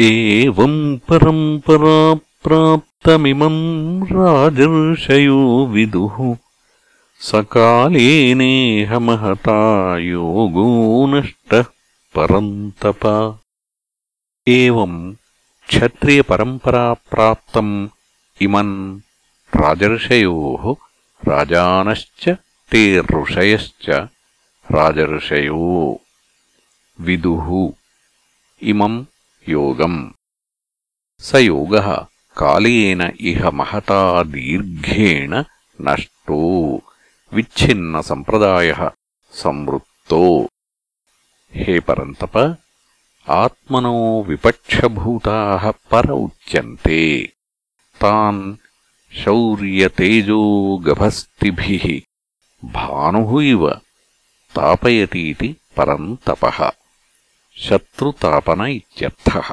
एवम् परम्परा प्राप्तमिमम् राजर्षयो विदुः। सकालेनेह महता योगो नष्टः परन्तप एवम् क्षत्रियपरम्पराप्राप्तम् इमम् राजर्षयोः राजानश्च ते ऋषयश्च राजर्षयो विदुः। इमम् योगम् स योगः कालेन इह महता दीर्घेण नष्टो विच्छिन्नसम्प्रदायः संवृत्तो हे परन्तप आत्मनो विपक्षभूताः पर उच्यन्ते तान् शौर्यतेजोगभस्तिभिः भानुः इव तापयतीति परम् तपः శత్రుతాపన ఇత్యర్థः.